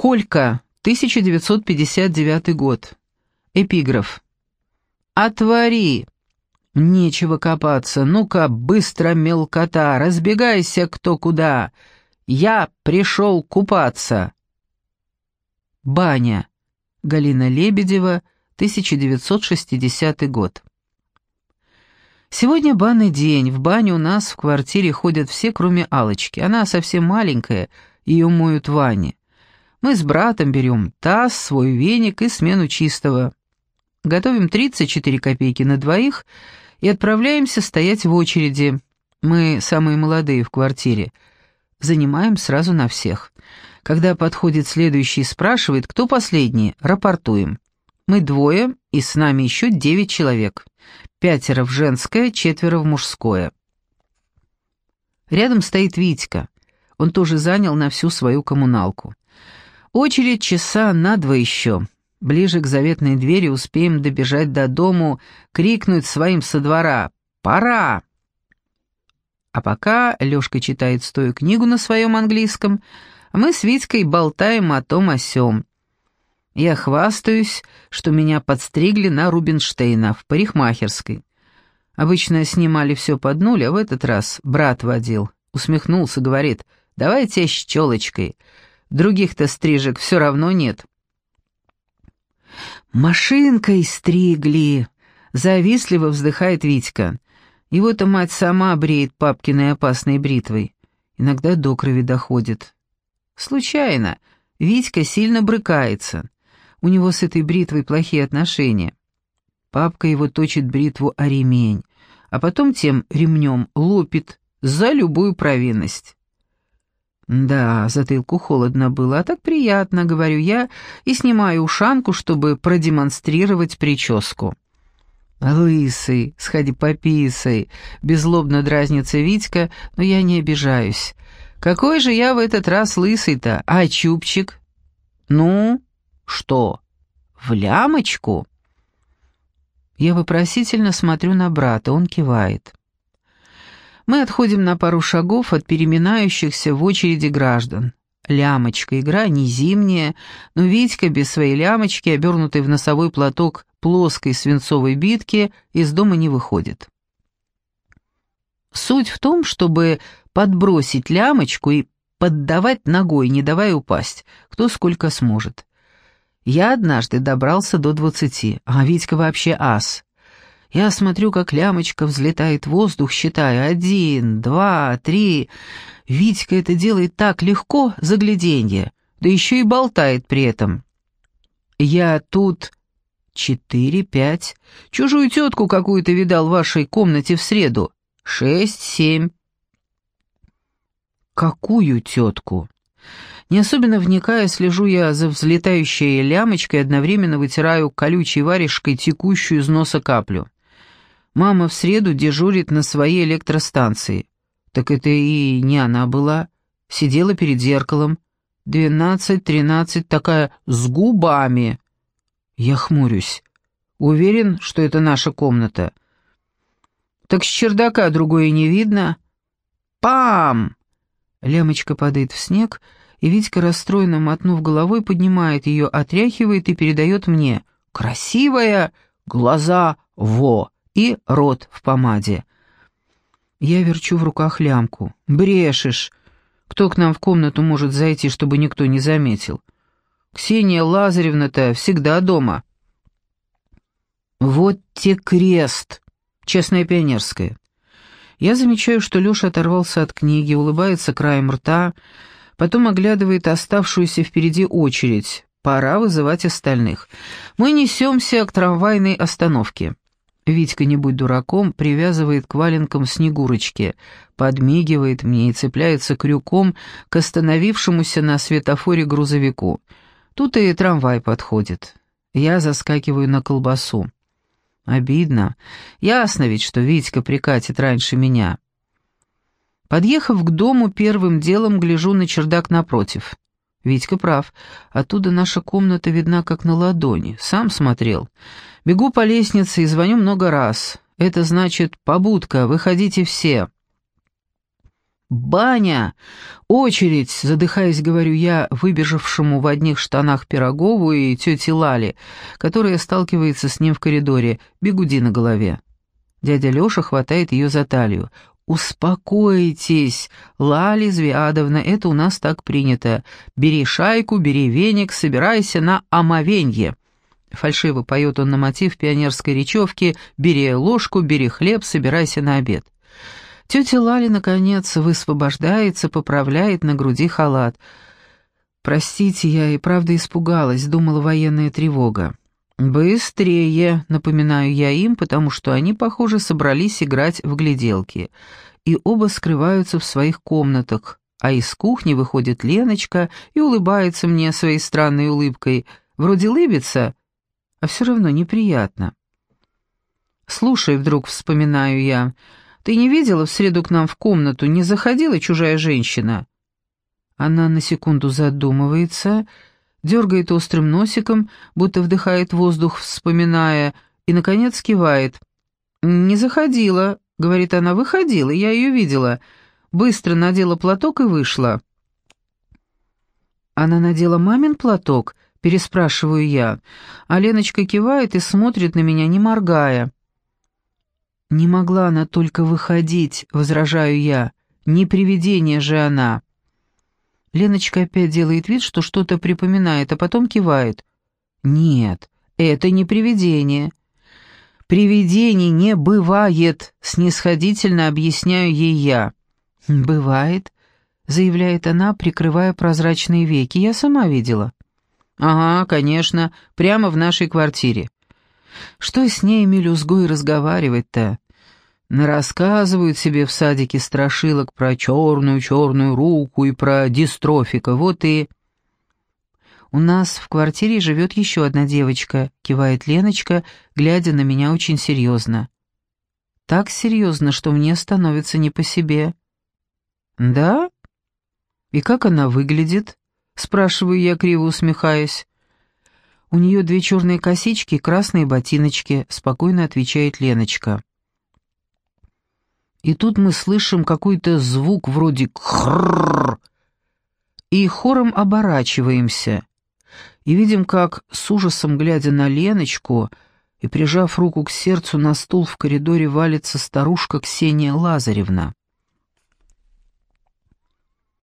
Колька, 1959 год. Эпиграф. «Отвори!» «Нечего копаться, ну-ка, быстро, мелкота, разбегайся кто куда! Я пришел купаться!» Баня. Галина Лебедева, 1960 год. Сегодня банный день. В баню у нас в квартире ходят все, кроме Алочки. Она совсем маленькая, ее моют в ванне. Мы с братом берем таз, свой веник и смену чистого. Готовим 34 копейки на двоих и отправляемся стоять в очереди. Мы самые молодые в квартире. Занимаем сразу на всех. Когда подходит следующий и спрашивает, кто последний, рапортуем. Мы двое, и с нами еще девять человек. Пятеро в женское, четверо в мужское. Рядом стоит Витька. Он тоже занял на всю свою коммуналку. Очередь часа на два еще. Ближе к заветной двери успеем добежать до дому, крикнуть своим со двора «Пора!». А пока Лёшка читает стою книгу на своем английском, мы с Витькой болтаем о том о сём. Я хвастаюсь, что меня подстригли на Рубинштейна в парикмахерской. Обычно снимали все под нуль, а в этот раз брат водил. Усмехнулся, говорит, давайте с челочкой. Других-то стрижек все равно нет. «Машинкой стригли!» — завистливо вздыхает Витька. Его-то мать сама бреет папкиной опасной бритвой. Иногда до крови доходит. Случайно. Витька сильно брыкается. У него с этой бритвой плохие отношения. Папка его точит бритву о ремень, а потом тем ремнем лупит за любую провинность. Да, затылку холодно было, а так приятно, говорю я, и снимаю ушанку, чтобы продемонстрировать прическу. «Лысый, сходи пописай», — беззлобно дразнится Витька, но я не обижаюсь. «Какой же я в этот раз лысый-то, а чубчик?» «Ну, что, в лямочку?» Я вопросительно смотрю на брата, он кивает. Мы отходим на пару шагов от переминающихся в очереди граждан. Лямочка, игра не зимняя, но Витька без своей лямочки, обернутой в носовой платок плоской свинцовой битки, из дома не выходит. Суть в том, чтобы подбросить лямочку и поддавать ногой, не давая упасть, кто сколько сможет. Я однажды добрался до двадцати, а Витька вообще ас. Я смотрю, как лямочка взлетает в воздух, считаю один, два, три. Витька это делает так легко, загляденье, да еще и болтает при этом. Я тут четыре, пять. Чужую тетку какую-то видал в вашей комнате в среду. Шесть, семь. Какую тетку? Не особенно вникая, слежу я за взлетающей лямочкой, одновременно вытираю колючей варежкой текущую из носа каплю. Мама в среду дежурит на своей электростанции. Так это и не она была. Сидела перед зеркалом. Двенадцать, тринадцать, такая с губами. Я хмурюсь. Уверен, что это наша комната. Так с чердака другое не видно. Пам! Лямочка падает в снег, и Витька, расстроенно мотнув головой, поднимает ее, отряхивает и передает мне. «Красивая! Глаза! Во!» И рот в помаде. Я верчу в руках лямку. «Брешешь! Кто к нам в комнату может зайти, чтобы никто не заметил? Ксения Лазаревна-то всегда дома». «Вот те крест!» Честная пионерская. Я замечаю, что Леша оторвался от книги, улыбается краем рта, потом оглядывает оставшуюся впереди очередь. Пора вызывать остальных. Мы несемся к трамвайной остановке. Витька, не будь дураком, привязывает к валенкам снегурочки, подмигивает мне и цепляется крюком к остановившемуся на светофоре грузовику. Тут и трамвай подходит. Я заскакиваю на колбасу. Обидно. Ясно ведь, что Витька прикатит раньше меня. Подъехав к дому, первым делом гляжу на чердак напротив. Витька прав. Оттуда наша комната видна как на ладони. Сам смотрел. Бегу по лестнице и звоню много раз. Это значит «побудка, выходите все». «Баня! Очередь!» — задыхаясь, говорю я, выбежавшему в одних штанах Пирогову и тете Лали, которая сталкивается с ним в коридоре, бегуди на голове. Дядя Леша хватает ее за талию. «Успокойтесь, Лали Звиадовна, это у нас так принято. Бери шайку, бери веник, собирайся на омовенье». Фальшиво поет он на мотив пионерской речевки «Бери ложку, бери хлеб, собирайся на обед». Тетя Лали, наконец, высвобождается, поправляет на груди халат. «Простите, я и правда испугалась», — думала военная тревога. «Быстрее!» — напоминаю я им, потому что они, похоже, собрались играть в гляделки. И оба скрываются в своих комнатах, а из кухни выходит Леночка и улыбается мне своей странной улыбкой. Вроде лыбится, а все равно неприятно. «Слушай, вдруг вспоминаю я, ты не видела в среду к нам в комнату, не заходила чужая женщина?» Она на секунду задумывается дергает острым носиком, будто вдыхает воздух, вспоминая, и, наконец, кивает. «Не заходила», — говорит она, — «выходила, я ее видела». Быстро надела платок и вышла. «Она надела мамин платок?» — переспрашиваю я. А Леночка кивает и смотрит на меня, не моргая. «Не могла она только выходить», — возражаю я. «Не привидение же она». Леночка опять делает вид, что что-то припоминает, а потом кивает. «Нет, это не привидение». «Привидений не бывает», — снисходительно объясняю ей я. «Бывает», — заявляет она, прикрывая прозрачные веки. «Я сама видела». «Ага, конечно, прямо в нашей квартире». «Что с ней, мелюзгой, разговаривать-то? Рассказывают себе в садике страшилок про черную-черную руку и про дистрофика, вот и... «У нас в квартире живет еще одна девочка», — кивает Леночка, глядя на меня очень серьезно. «Так серьезно, что мне становится не по себе». «Да? И как она выглядит?» — спрашиваю я, криво усмехаясь. «У нее две черные косички и красные ботиночки», — спокойно отвечает Леночка. И тут мы слышим какой-то звук вроде «хрррр», и хором оборачиваемся, и видим, как, с ужасом глядя на Леночку и прижав руку к сердцу, на стул в коридоре валится старушка Ксения Лазаревна.